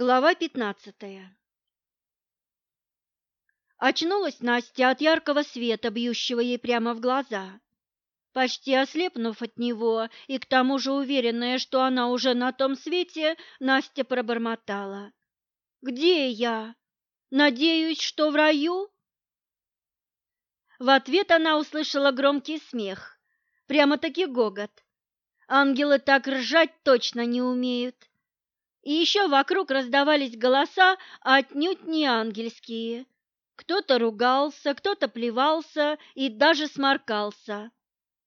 Глава пятнадцатая Очнулась Настя от яркого света, бьющего ей прямо в глаза. Почти ослепнув от него и к тому же уверенная, что она уже на том свете, Настя пробормотала. «Где я? Надеюсь, что в раю?» В ответ она услышала громкий смех, прямо-таки гогот. Ангелы так ржать точно не умеют. И еще вокруг раздавались голоса, отнюдь не ангельские. Кто-то ругался, кто-то плевался и даже сморкался.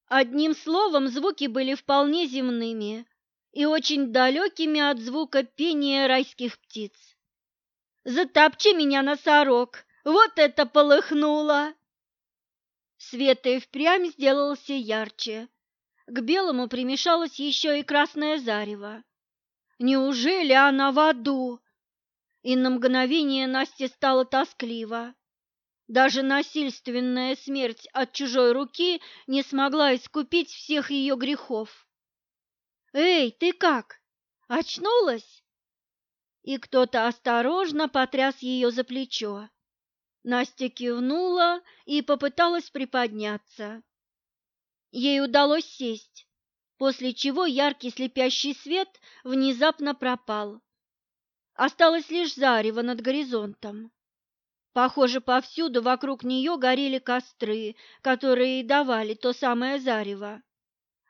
Одним словом, звуки были вполне земными и очень далекими от звука пения райских птиц. «Затопчи меня, носорог! Вот это полыхнуло!» Свет и впрямь сделался ярче. К белому примешалось еще и красное зарево. Неужели она в аду? И на мгновение Насте стало тоскливо. Даже насильственная смерть от чужой руки не смогла искупить всех ее грехов. «Эй, ты как? Очнулась?» И кто-то осторожно потряс ее за плечо. Настя кивнула и попыталась приподняться. Ей удалось сесть после чего яркий слепящий свет внезапно пропал. Осталось лишь зарево над горизонтом. Похоже, повсюду вокруг нее горели костры, которые давали то самое зарево.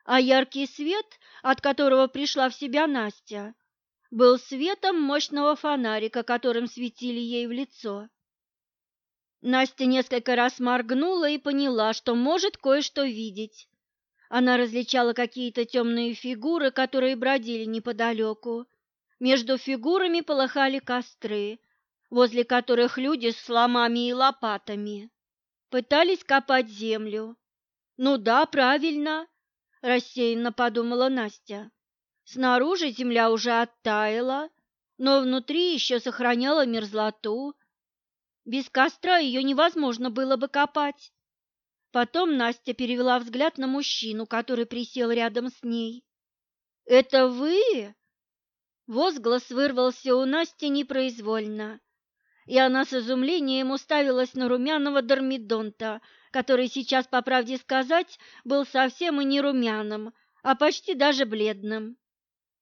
А яркий свет, от которого пришла в себя Настя, был светом мощного фонарика, которым светили ей в лицо. Настя несколько раз моргнула и поняла, что может кое-что видеть. Она различала какие-то темные фигуры, которые бродили неподалеку. Между фигурами полыхали костры, возле которых люди с ломами и лопатами пытались копать землю. «Ну да, правильно», – рассеянно подумала Настя. Снаружи земля уже оттаяла, но внутри еще сохраняла мерзлоту. Без костра ее невозможно было бы копать. Потом Настя перевела взгляд на мужчину, который присел рядом с ней. «Это вы?» Возглас вырвался у Насти непроизвольно, и она с изумлением уставилась на румяного Дормидонта, который сейчас, по правде сказать, был совсем и не румяным, а почти даже бледным.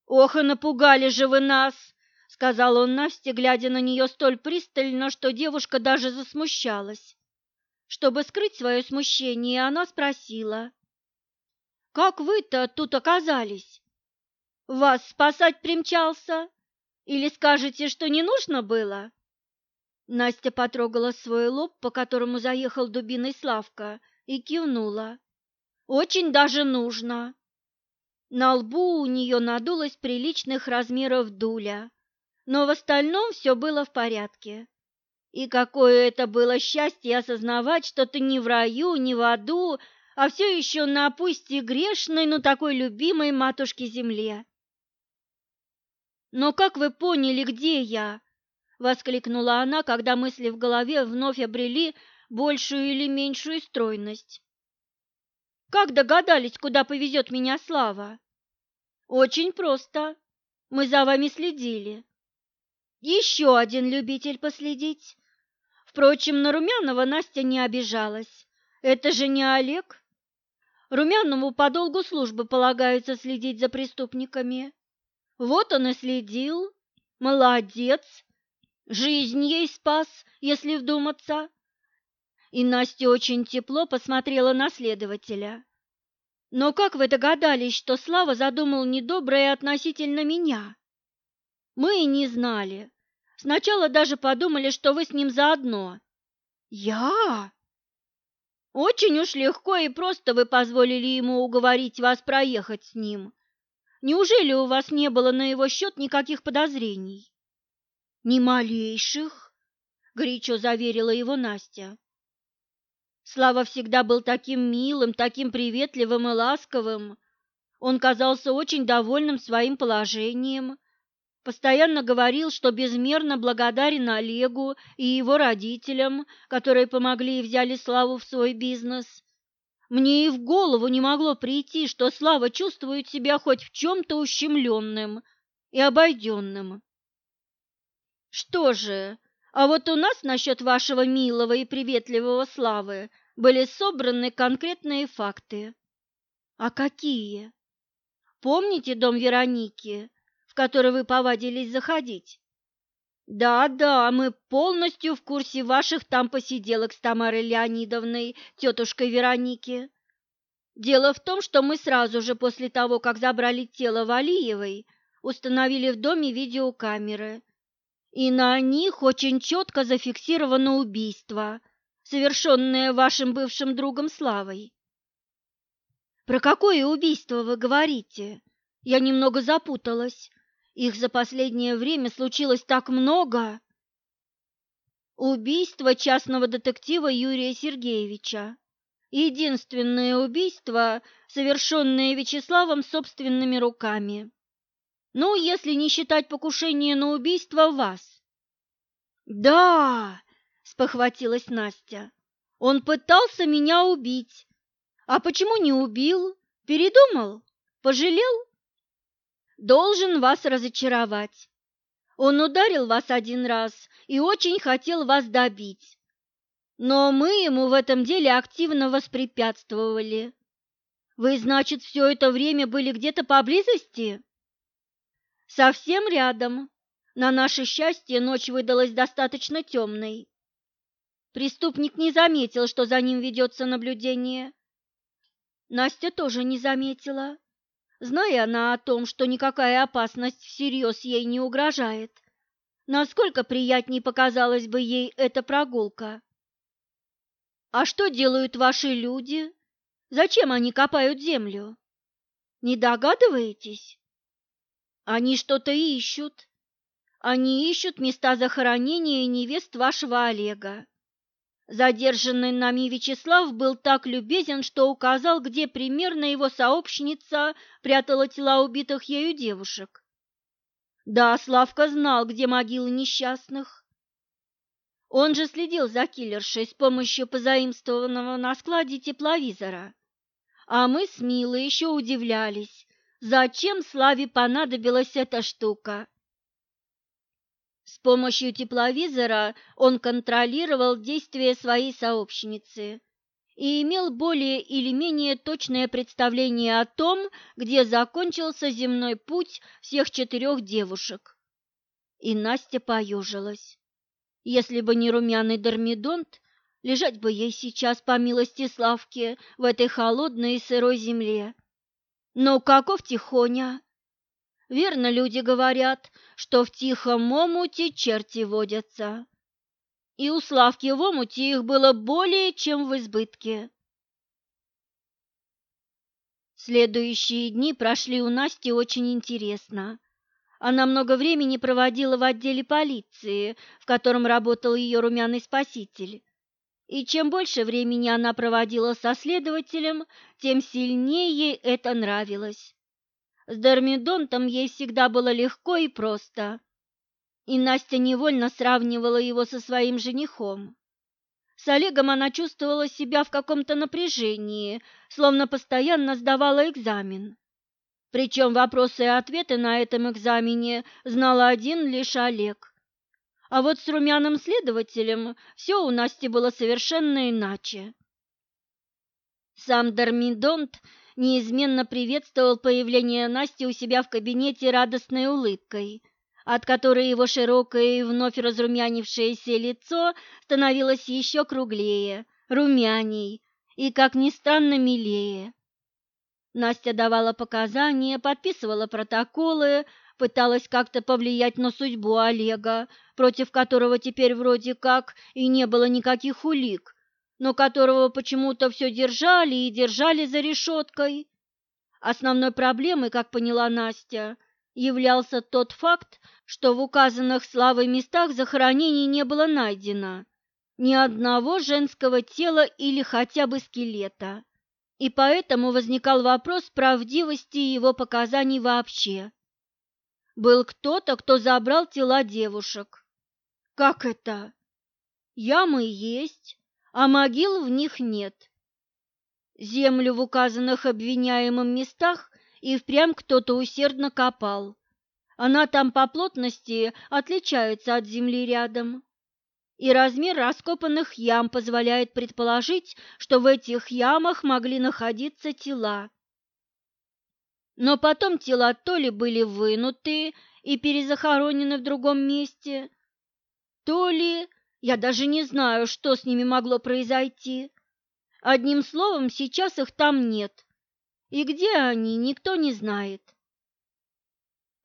«Ох, и напугали же вы нас!» — сказал он Насте, глядя на нее столь пристально, что девушка даже засмущалась. Чтобы скрыть свое смущение, она спросила. «Как вы-то тут оказались? Вас спасать примчался? Или скажете, что не нужно было?» Настя потрогала свой лоб, по которому заехал дубиной Славка, и кивнула. «Очень даже нужно!» На лбу у нее надулась приличных размеров дуля, но в остальном все было в порядке. И какое это было счастье осознавать, что ты не в раю, не в аду, а все еще на пусть и грешной, но такой любимой матушке земле. «Но как вы поняли, где я?» — воскликнула она, когда мысли в голове вновь обрели большую или меньшую стройность. «Как догадались, куда повезет меня Слава?» «Очень просто. Мы за вами следили». «Еще один любитель последить. Впрочем, на Румянова Настя не обижалась. Это же не Олег. Румянову по долгу службы полагается следить за преступниками. Вот он и следил. Молодец. Жизнь ей спас, если вдуматься. И Настя очень тепло посмотрела на следователя. Но как вы догадались, что Слава задумал недоброе относительно меня? Мы и не знали. Сначала даже подумали, что вы с ним заодно. Я? Очень уж легко и просто вы позволили ему уговорить вас проехать с ним. Неужели у вас не было на его счет никаких подозрений? Ни малейших, горячо заверила его Настя. Слава всегда был таким милым, таким приветливым и ласковым. Он казался очень довольным своим положением Постоянно говорил, что безмерно благодарен Олегу и его родителям, которые помогли и взяли Славу в свой бизнес. Мне и в голову не могло прийти, что Слава чувствует себя хоть в чем-то ущемленным и обойденным. Что же, а вот у нас насчет вашего милого и приветливого Славы были собраны конкретные факты. А какие? Помните дом Вероники, в который вы повадились заходить? Да-да, мы полностью в курсе ваших там посиделок с Тамарой Леонидовной, тетушкой Вероники. Дело в том, что мы сразу же после того, как забрали тело Валиевой, установили в доме видеокамеры. И на них очень четко зафиксировано убийство, совершенное вашим бывшим другом Славой. Про какое убийство вы говорите? Я немного запуталась. Их за последнее время случилось так много. Убийство частного детектива Юрия Сергеевича. Единственное убийство, совершенное Вячеславом собственными руками. Ну, если не считать покушение на убийство вас. Да, спохватилась Настя. Он пытался меня убить. А почему не убил? Передумал? Пожалел? Должен вас разочаровать. Он ударил вас один раз и очень хотел вас добить. Но мы ему в этом деле активно воспрепятствовали. Вы, значит, все это время были где-то поблизости? Совсем рядом. На наше счастье ночь выдалась достаточно темной. Преступник не заметил, что за ним ведется наблюдение. Настя тоже не заметила. Зная она о том, что никакая опасность всерьез ей не угрожает, насколько приятней показалась бы ей эта прогулка. А что делают ваши люди? Зачем они копают землю? Не догадываетесь? Они что-то ищут. Они ищут места захоронения невест вашего Олега. Задержанный нами Вячеслав был так любезен, что указал, где примерно его сообщница прятала тела убитых ею девушек. Да, Славка знал, где могилы несчастных. Он же следил за киллершей с помощью позаимствованного на складе тепловизора. А мы с Милой еще удивлялись, зачем Славе понадобилась эта штука. С помощью тепловизора он контролировал действия своей сообщницы и имел более или менее точное представление о том, где закончился земной путь всех четырех девушек. И Настя поежилась. Если бы не румяный дормидонт, лежать бы ей сейчас, по милости Славки, в этой холодной и сырой земле. Но каков Тихоня? Верно люди говорят, что в тихом омуте черти водятся. И у Славки в омуте их было более чем в избытке. Следующие дни прошли у Насти очень интересно. Она много времени проводила в отделе полиции, в котором работал ее румяный спаситель. И чем больше времени она проводила со следователем, тем сильнее ей это нравилось. С Дормидонтом ей всегда было легко и просто, и Настя невольно сравнивала его со своим женихом. С Олегом она чувствовала себя в каком-то напряжении, словно постоянно сдавала экзамен. Причем вопросы и ответы на этом экзамене знала один лишь Олег. А вот с румяным следователем все у Насти было совершенно иначе. Сам Дормидонт неизменно приветствовал появление Насти у себя в кабинете радостной улыбкой, от которой его широкое и вновь разрумянившееся лицо становилось еще круглее, румяней и, как ни странно, милее. Настя давала показания, подписывала протоколы, пыталась как-то повлиять на судьбу Олега, против которого теперь вроде как и не было никаких улик, но которого почему-то все держали и держали за решеткой. Основной проблемой, как поняла Настя, являлся тот факт, что в указанных славой местах захоронений не было найдено ни одного женского тела или хотя бы скелета, и поэтому возникал вопрос правдивости его показаний вообще. Был кто-то, кто забрал тела девушек. Как это? Ямы есть, а могил в них нет. Землю в указанных обвиняемым местах и впрямь кто-то усердно копал, Она там по плотности отличается от земли рядом. И размер раскопанных ям позволяет предположить, что в этих ямах могли находиться тела. Но потом тела то ли были вынуты и перезахоронены в другом месте, то ли я даже не знаю, что с ними могло произойти. Одним словом, сейчас их там нет. И где они, никто не знает.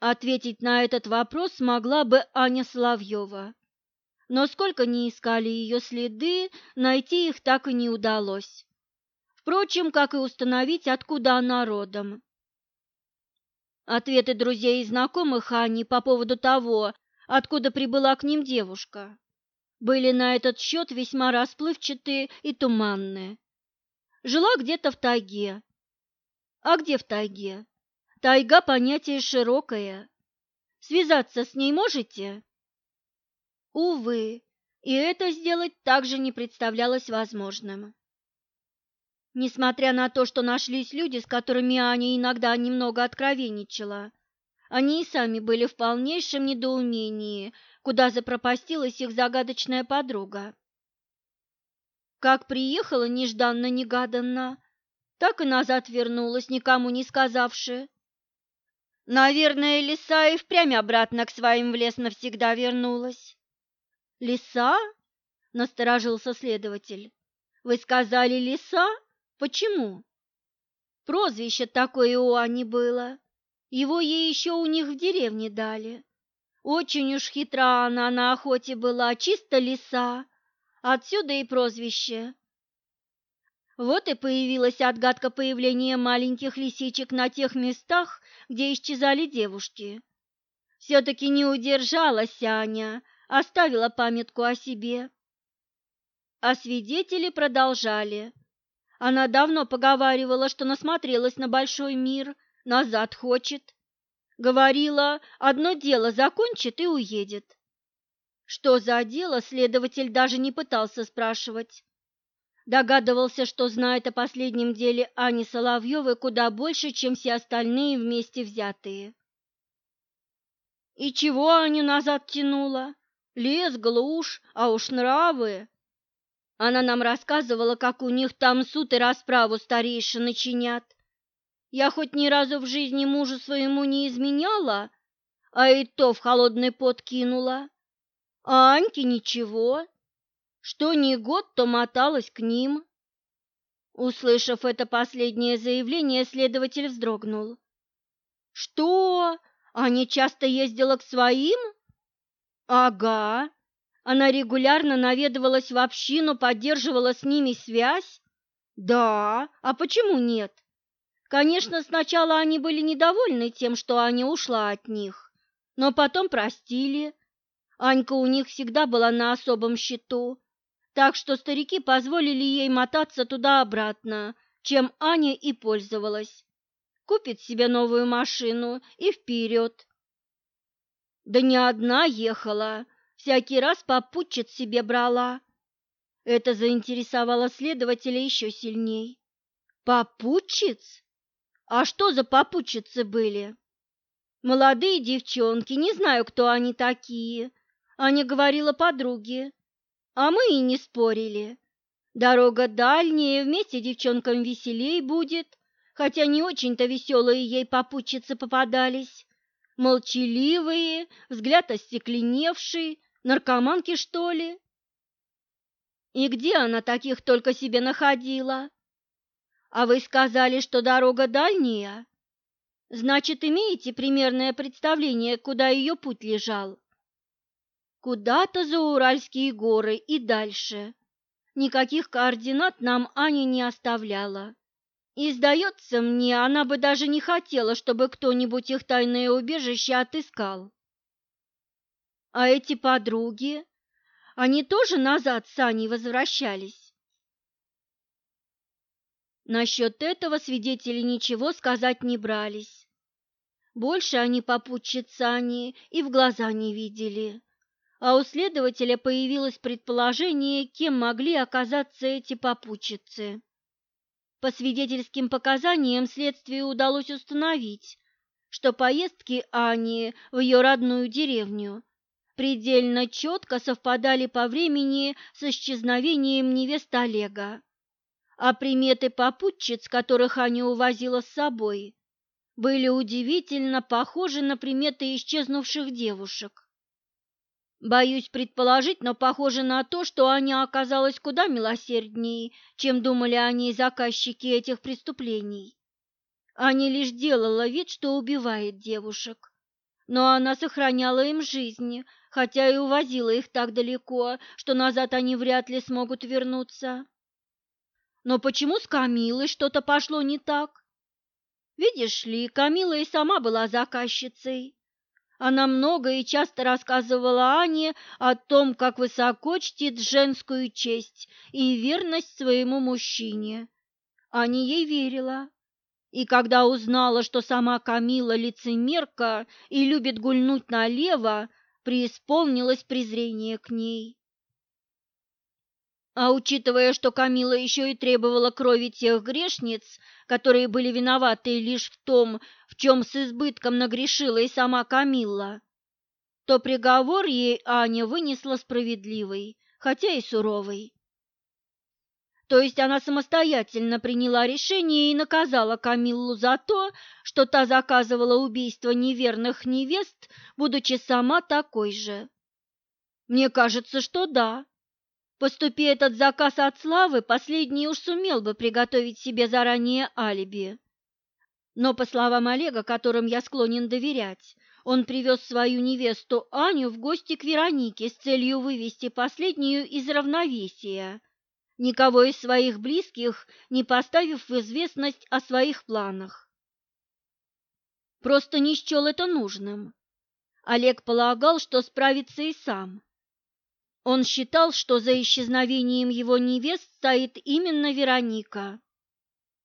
Ответить на этот вопрос могла бы Аня Соловьева. Но сколько ни искали ее следы, найти их так и не удалось. Впрочем, как и установить, откуда она родом. Ответы друзей и знакомых Ани по поводу того, откуда прибыла к ним девушка, были на этот счет весьма расплывчатые и туманные. Жила где-то в тайге. А где в тайге? Тайга – понятие широкое. Связаться с ней можете? Увы, и это сделать также не представлялось возможным. Несмотря на то, что нашлись люди, с которыми Аня иногда немного откровенничала, они и сами были в полнейшем недоумении, куда запропастилась их загадочная подруга. Как приехала нежданно-негаданно, так и назад вернулась, никому не сказавши. Наверное, лиса и впрямь обратно к своим в лес навсегда вернулась. «Лиса?» – насторожился следователь. «Вы сказали лиса? Почему?» «Прозвище такое у Ани было. Его ей еще у них в деревне дали. Очень уж хитра она на охоте была, чисто лиса. Отсюда и прозвище. Вот и появилась отгадка появления маленьких лисичек на тех местах, где исчезали девушки. Все-таки не удержалась Аня, оставила памятку о себе. А свидетели продолжали. Она давно поговаривала, что насмотрелась на большой мир, назад хочет. Говорила, одно дело закончит и уедет. Что за дело, следователь даже не пытался спрашивать. Догадывался, что знает о последнем деле Ани Соловьевой куда больше, чем все остальные вместе взятые. И чего Аню назад тянула? Лес, глушь, а уж нравы. Она нам рассказывала, как у них там суд и расправу старейшины чинят. Я хоть ни разу в жизни мужу своему не изменяла, а и то в холодный пот кинула. А Аньке ничего. Что ни год, то моталась к ним. Услышав это последнее заявление, следователь вздрогнул. «Что? Аня часто ездила к своим?» «Ага. Она регулярно наведывалась в общину, поддерживала с ними связь?» «Да. А почему нет?» Конечно, сначала они были недовольны тем, что Аня ушла от них, но потом простили. Анька у них всегда была на особом счету, так что старики позволили ей мотаться туда-обратно, чем Аня и пользовалась. Купит себе новую машину и вперед. Да не одна ехала, всякий раз попутчиц себе брала. Это заинтересовало следователя еще сильней. Попутчиц? А что за попутчицы были? Молодые девчонки, не знаю, кто они такие. Аня говорила подруге, а мы и не спорили. Дорога дальняя, вместе девчонкам веселей будет, хотя не очень-то веселые ей попутчицы попадались. Молчаливые, взгляд остекленевший, наркоманки, что ли? И где она таких только себе находила? А вы сказали, что дорога дальняя? Значит, имеете примерное представление, куда ее путь лежал? Куда-то за Уральские горы и дальше. Никаких координат нам Аня не оставляла. И, сдается мне, она бы даже не хотела, чтобы кто-нибудь их тайное убежище отыскал. А эти подруги, они тоже назад с Аней возвращались? Насчет этого свидетели ничего сказать не брались. Больше они попутчицы они и в глаза не видели. А у следователя появилось предположение, кем могли оказаться эти попутчицы. По свидетельским показаниям следствию удалось установить, что поездки Ани в ее родную деревню предельно четко совпадали по времени с исчезновением невесты Олега, а приметы попутчиц, которых Аня увозила с собой, были удивительно похожи на приметы исчезнувших девушек. Боюсь предположить, но похоже на то, что Аня оказалась куда милосерднее, чем думали о ней заказчики этих преступлений. Аня лишь делала вид, что убивает девушек, но она сохраняла им жизни, хотя и увозила их так далеко, что назад они вряд ли смогут вернуться. Но почему с Камилой что-то пошло не так? Видишь ли, Камила и сама была заказчицей. Она много и часто рассказывала Ане о том, как высоко чтит женскую честь и верность своему мужчине. Аня ей верила. И когда узнала, что сама Камила лицемерка и любит гульнуть налево, преисполнилось презрение к ней. А учитывая, что Камила еще и требовала крови тех грешниц, которые были виноваты лишь в том, в чем с избытком нагрешила и сама Камилла, то приговор ей Аня вынесла справедливый, хотя и суровый. То есть она самостоятельно приняла решение и наказала Камиллу за то, что та заказывала убийство неверных невест, будучи сама такой же. Мне кажется, что да. Поступи этот заказ от Славы, последний уж сумел бы приготовить себе заранее алиби. Но, по словам Олега, которым я склонен доверять, он привез свою невесту Аню в гости к Веронике с целью вывести последнюю из равновесия, никого из своих близких не поставив в известность о своих планах. Просто не счел это нужным. Олег полагал, что справится и сам. Он считал, что за исчезновением его невест стоит именно Вероника,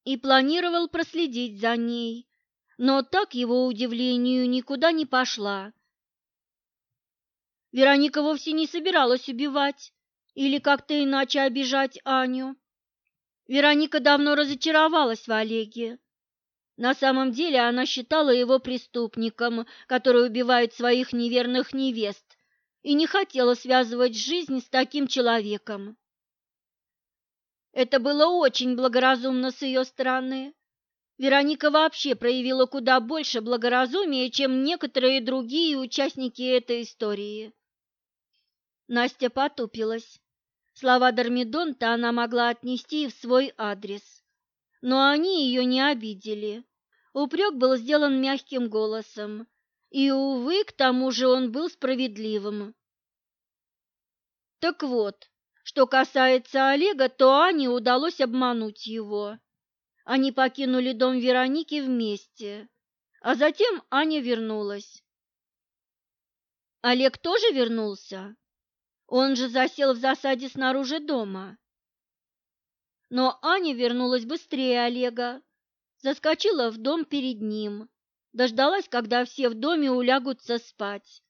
и планировал проследить за ней, но так его удивлению никуда не пошла. Вероника вовсе не собиралась убивать или как-то иначе обижать Аню. Вероника давно разочаровалась в Олеге. На самом деле она считала его преступником, который убивает своих неверных невест, и не хотела связывать жизнь с таким человеком. Это было очень благоразумно с ее стороны. Вероника вообще проявила куда больше благоразумия, чем некоторые другие участники этой истории. Настя потупилась. Слова Дормидонта она могла отнести в свой адрес. Но они ее не обидели. Упрек был сделан мягким голосом, и, увы, к тому же он был справедливым. Так вот, что касается Олега, то Ане удалось обмануть его. Они покинули дом Вероники вместе, а затем Аня вернулась. Олег тоже вернулся? Он же засел в засаде снаружи дома. Но Аня вернулась быстрее Олега, заскочила в дом перед ним дождалась, когда все в доме улягутся спать,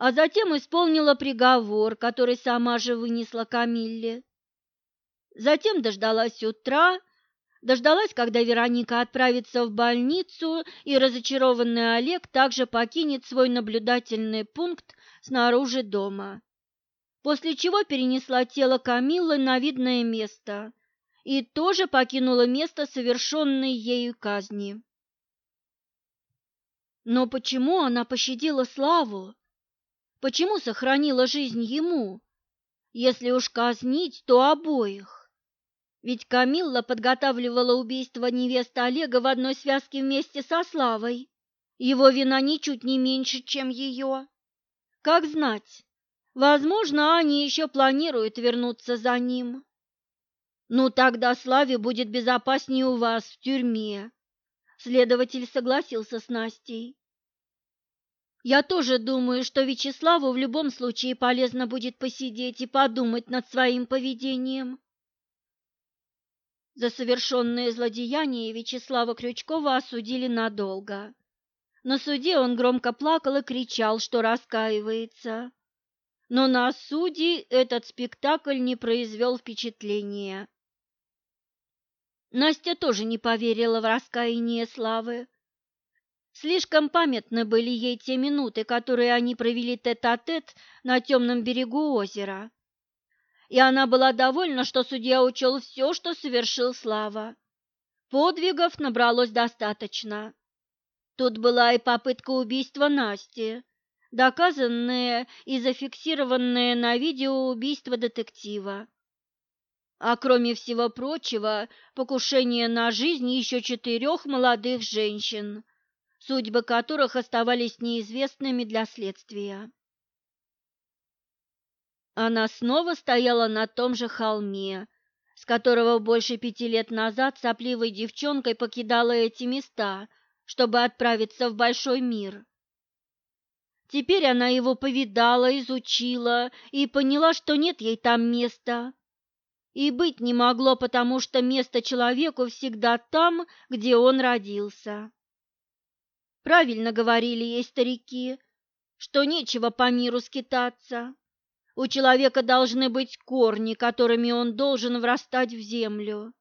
а затем исполнила приговор, который сама же вынесла Камилле. Затем дождалась утра, дождалась, когда Вероника отправится в больницу, и разочарованный Олег также покинет свой наблюдательный пункт снаружи дома. После чего перенесла тело Камиллы на видное место и тоже покинула место совершенной ею казни. Но почему она пощадила Славу? Почему сохранила жизнь ему? Если уж казнить, то обоих. Ведь Камилла подготавливала убийство невесты Олега в одной связке вместе со Славой. Его вина ничуть не меньше, чем ее. Как знать, возможно, Аня еще планирует вернуться за ним. Ну, тогда Славе будет безопаснее у вас в тюрьме. Следователь согласился с Настей. Я тоже думаю, что Вячеславу в любом случае полезно будет посидеть и подумать над своим поведением. За совершенное злодеяние Вячеслава Крючкова осудили надолго. На суде он громко плакал и кричал, что раскаивается. Но на суде этот спектакль не произвел впечатления. Настя тоже не поверила в раскаяние Славы. Слишком памятны были ей те минуты, которые они провели тет-а-тет -тет на темном берегу озера. И она была довольна, что судья учел все, что совершил Слава. Подвигов набралось достаточно. Тут была и попытка убийства Насти, доказанное и зафиксированное на видео убийство детектива. А кроме всего прочего, покушение на жизнь еще четырех молодых женщин, судьбы которых оставались неизвестными для следствия. Она снова стояла на том же холме, с которого больше пяти лет назад сопливой девчонкой покидала эти места, чтобы отправиться в большой мир. Теперь она его повидала, изучила и поняла, что нет ей там места. И быть не могло, потому что место человеку всегда там, где он родился. Правильно говорили ей старики, что нечего по миру скитаться. У человека должны быть корни, которыми он должен врастать в землю.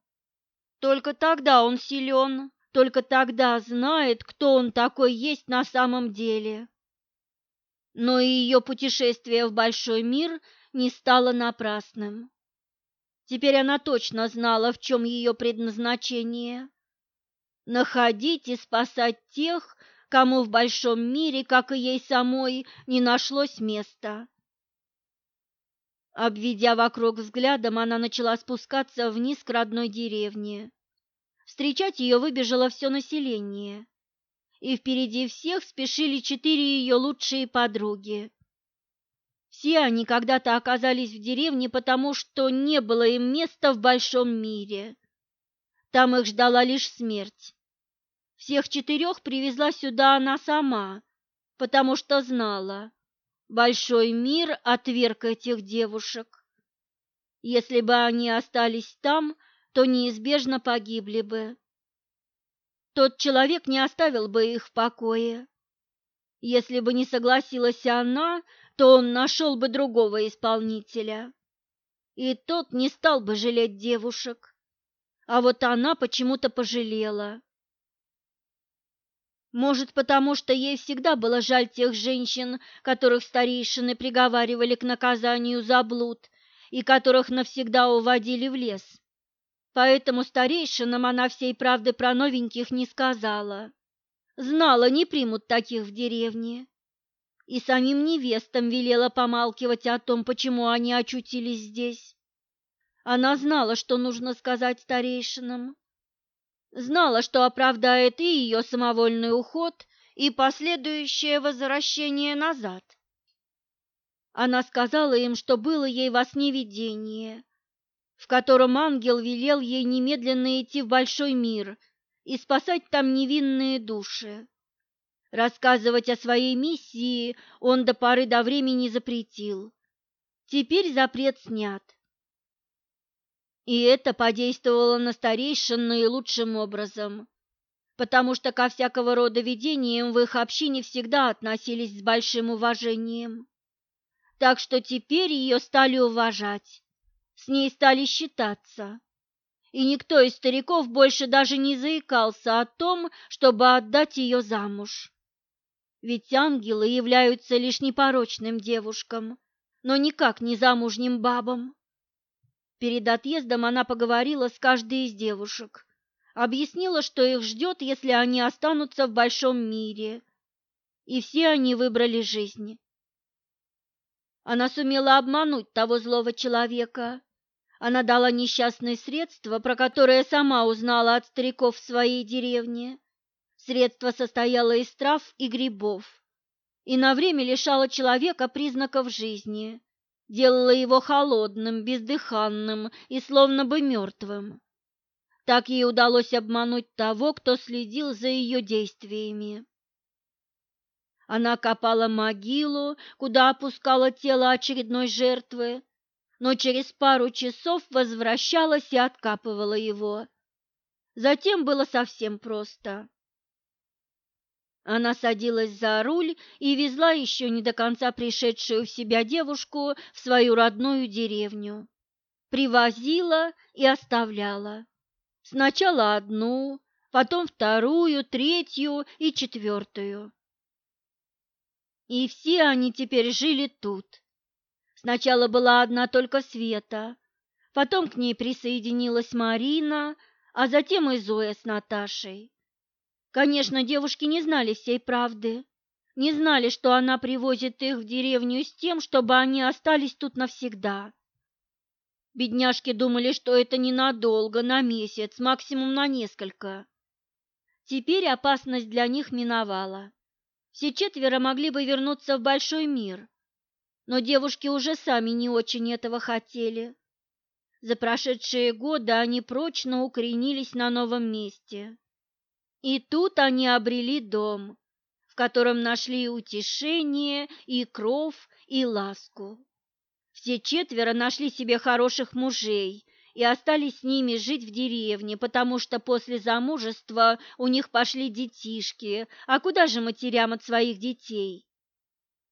Только тогда он силен, только тогда знает, кто он такой есть на самом деле. Но и ее путешествие в большой мир не стало напрасным. Теперь она точно знала, в чем ее предназначение. Находить и спасать тех, кому в большом мире, как и ей самой, не нашлось места. Обведя вокруг взглядом, она начала спускаться вниз к родной деревне. Встречать ее выбежало все население, и впереди всех спешили четыре ее лучшие подруги. Все они когда-то оказались в деревне, потому что не было им места в большом мире. Там их ждала лишь смерть. Всех четырех привезла сюда она сама, потому что знала, большой мир отверг этих девушек. Если бы они остались там, то неизбежно погибли бы. Тот человек не оставил бы их в покое. Если бы не согласилась она, то он нашел бы другого исполнителя. И тот не стал бы жалеть девушек. А вот она почему-то пожалела. Может, потому что ей всегда было жаль тех женщин, которых старейшины приговаривали к наказанию за блуд и которых навсегда уводили в лес. Поэтому старейшинам она всей правды про новеньких не сказала. Знала, не примут таких в деревне. И самим невестам велела помалкивать о том, почему они очутились здесь. Она знала, что нужно сказать старейшинам, Знала, что оправдает и ее самовольный уход, и последующее возвращение назад. Она сказала им, что было ей во сне видение, в котором ангел велел ей немедленно идти в большой мир и спасать там невинные души. Рассказывать о своей миссии он до поры до времени запретил. Теперь запрет снят. И это подействовало на старейшин наилучшим образом, потому что ко всякого рода видениям в их общине всегда относились с большим уважением. Так что теперь ее стали уважать, с ней стали считаться. И никто из стариков больше даже не заикался о том, чтобы отдать ее замуж. Ведь ангелы являются лишь непорочным девушкам, но никак не замужним бабам. Перед отъездом она поговорила с каждой из девушек, объяснила, что их ждет, если они останутся в большом мире, и все они выбрали жизнь. Она сумела обмануть того злого человека. Она дала несчастное средство, про которое сама узнала от стариков в своей деревне. Средство состояло из трав и грибов и на время лишало человека признаков жизни делала его холодным, бездыханным и словно бы мертвым. Так ей удалось обмануть того, кто следил за ее действиями. Она копала могилу, куда опускала тело очередной жертвы, но через пару часов возвращалась и откапывала его. Затем было совсем просто. Она садилась за руль и везла еще не до конца пришедшую в себя девушку в свою родную деревню. Привозила и оставляла. Сначала одну, потом вторую, третью и четвертую. И все они теперь жили тут. Сначала была одна только Света, потом к ней присоединилась Марина, а затем и Зоя с Наташей. Конечно, девушки не знали всей правды, не знали, что она привозит их в деревню с тем, чтобы они остались тут навсегда. Бедняжки думали, что это ненадолго, на месяц, максимум на несколько. Теперь опасность для них миновала. Все четверо могли бы вернуться в большой мир, но девушки уже сами не очень этого хотели. За прошедшие годы они прочно укоренились на новом месте. И тут они обрели дом, в котором нашли утешение и кров, и ласку. Все четверо нашли себе хороших мужей и остались с ними жить в деревне, потому что после замужества у них пошли детишки, а куда же матерям от своих детей?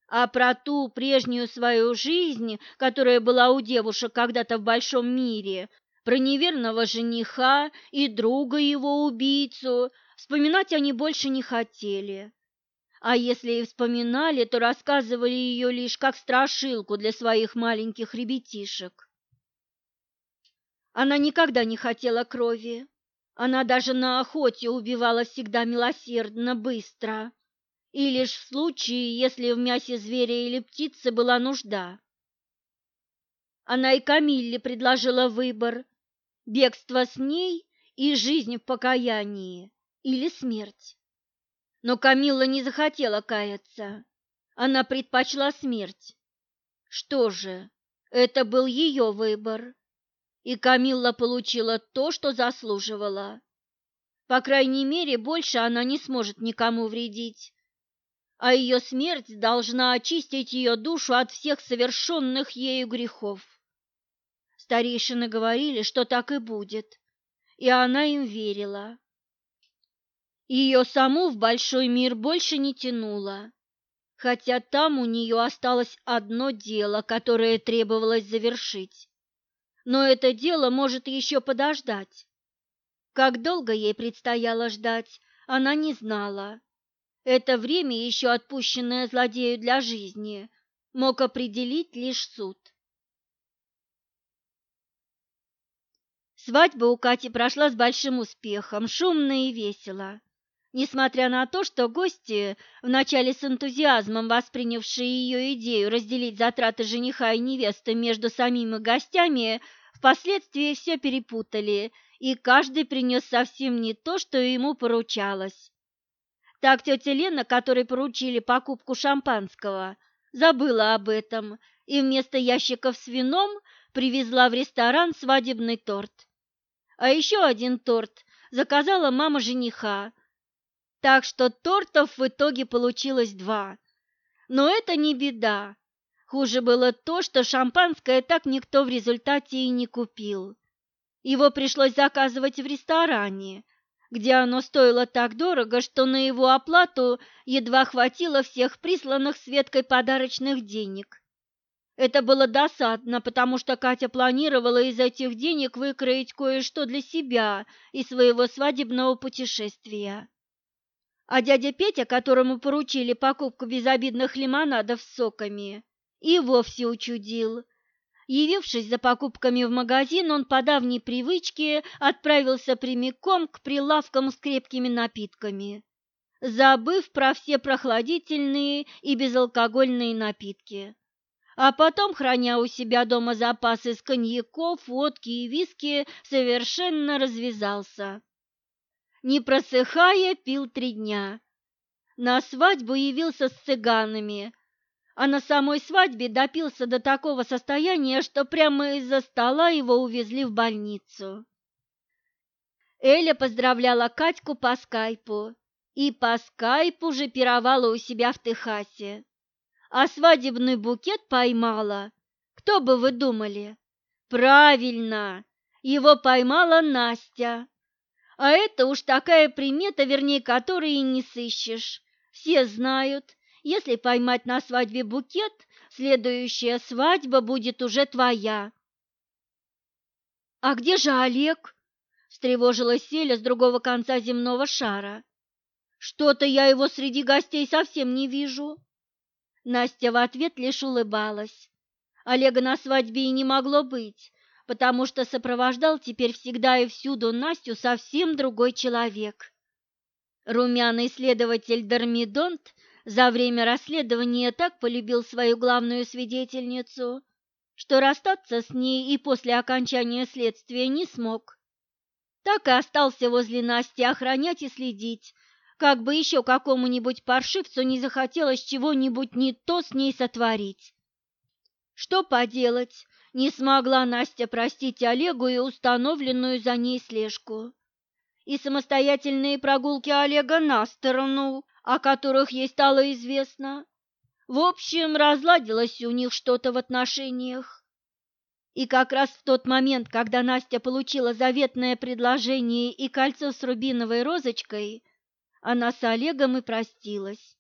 А про ту прежнюю свою жизнь, которая была у девушек когда-то в большом мире, про неверного жениха и друга его убийцу, вспоминать они больше не хотели. А если и вспоминали, то рассказывали ее лишь как страшилку для своих маленьких ребятишек. Она никогда не хотела крови. Она даже на охоте убивала всегда милосердно, быстро. И лишь в случае, если в мясе зверя или птицы была нужда. Она и Камилле предложила выбор – бегство с ней и жизнь в покаянии или смерть. Но Камилла не захотела каяться. Она предпочла смерть. Что же, это был ее выбор. И Камилла получила то, что заслуживала. По крайней мере, больше она не сможет никому вредить. А ее смерть должна очистить ее душу от всех совершенных ею грехов. Старейшины говорили, что так и будет, и она им верила. Ее саму в большой мир больше не тянуло, хотя там у нее осталось одно дело, которое требовалось завершить. Но это дело может еще подождать. Как долго ей предстояло ждать, она не знала. Это время, еще отпущенное злодею для жизни, мог определить лишь суд. Свадьба у Кати прошла с большим успехом, шумно и весело. Несмотря на то, что гости, вначале с энтузиазмом воспринявшие ее идею разделить затраты жениха и невесты между самими гостями, впоследствии все перепутали, и каждый принес совсем не то, что ему поручалось. Так тетя Лена, которой поручили покупку шампанского, забыла об этом и вместо ящиков с вином привезла в ресторан свадебный торт. А еще один торт заказала мама жениха, так что тортов в итоге получилось два. Но это не беда. Хуже было то, что шампанское так никто в результате и не купил. Его пришлось заказывать в ресторане, где оно стоило так дорого, что на его оплату едва хватило всех присланных Светкой подарочных денег. Это было досадно, потому что Катя планировала из этих денег выкроить кое-что для себя и своего свадебного путешествия. А дядя Петя, которому поручили покупку безобидных лимонадов с соками, и вовсе учудил. Явившись за покупками в магазин, он по давней привычке отправился прямиком к прилавкам с крепкими напитками, забыв про все прохладительные и безалкогольные напитки. А потом, храня у себя дома запасы с коньяков, водки и виски, совершенно развязался не просыхая, пил три дня. На свадьбу явился с цыганами, а на самой свадьбе допился до такого состояния, что прямо из-за стола его увезли в больницу. Эля поздравляла Катьку по скайпу и по скайпу же пировала у себя в Техасе. А свадебный букет поймала. Кто бы вы думали? Правильно, его поймала Настя. А это уж такая примета, вернее, которой и не сыщешь. Все знают, если поймать на свадьбе букет, следующая свадьба будет уже твоя. А где же Олег? Встревожилась Селя с другого конца земного шара. Что-то я его среди гостей совсем не вижу. Настя в ответ лишь улыбалась. Олега на свадьбе и не могло быть, потому что сопровождал теперь всегда и всюду Настю совсем другой человек. Румяный следователь Дормидонт за время расследования так полюбил свою главную свидетельницу, что расстаться с ней и после окончания следствия не смог. Так и остался возле Насти охранять и следить, как бы еще какому-нибудь паршивцу не захотелось чего-нибудь не то с ней сотворить. Что поделать, не смогла Настя простить Олегу и установленную за ней слежку. И самостоятельные прогулки Олега на сторону, о которых ей стало известно. В общем, разладилось у них что-то в отношениях. И как раз в тот момент, когда Настя получила заветное предложение и кольцо с рубиновой розочкой, она с Олегом и простилась.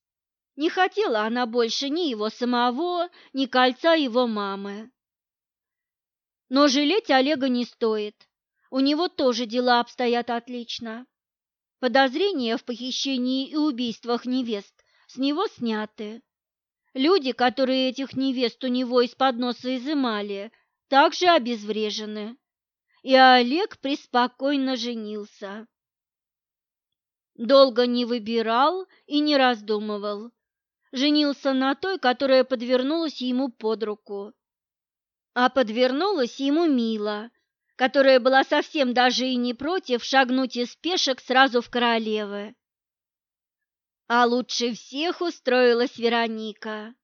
Не хотела она больше ни его самого, ни кольца его мамы. Но жалеть Олега не стоит. У него тоже дела обстоят отлично. Подозрения в похищении и убийствах невест с него сняты. Люди, которые этих невест у него из-под носа изымали, также обезврежены. И Олег преспокойно женился. Долго не выбирал и не раздумывал. Женился на той, которая подвернулась ему под руку. А подвернулась ему Мила, которая была совсем даже и не против шагнуть из пешек сразу в королевы. А лучше всех устроилась Вероника.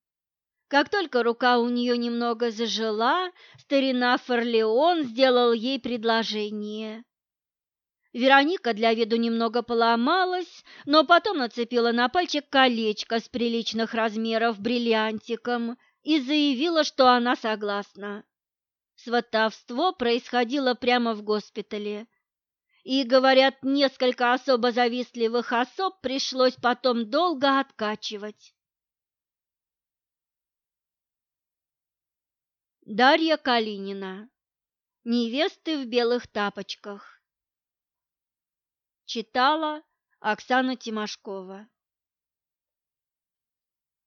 Как только рука у нее немного зажила, старина Форлеон сделал ей предложение. Вероника для виду немного поломалась, но потом нацепила на пальчик колечко с приличных размеров бриллиантиком и заявила, что она согласна. Сватовство происходило прямо в госпитале. И, говорят, несколько особо завистливых особ пришлось потом долго откачивать. Дарья Калинина. Невесты в белых тапочках. Читала Оксана Тимошкова